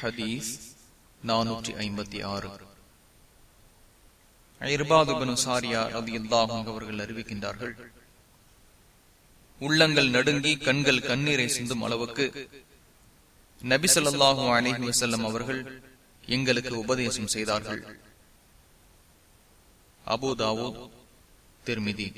ஹதீஸ் நானூற்றி ஐம்பத்தி ஆறு. அவர்கள் அறிவிக்கின்றார்கள் உள்ளங்கள் நடுங்கி கண்கள் கண்ணீரை சிந்தும் அளவுக்கு நபிசல்லாஹு அலஹி வசல்லம் அவர்கள் எங்களுக்கு உபதேசம் செய்தார்கள். அபுதாவோ திருமிதி.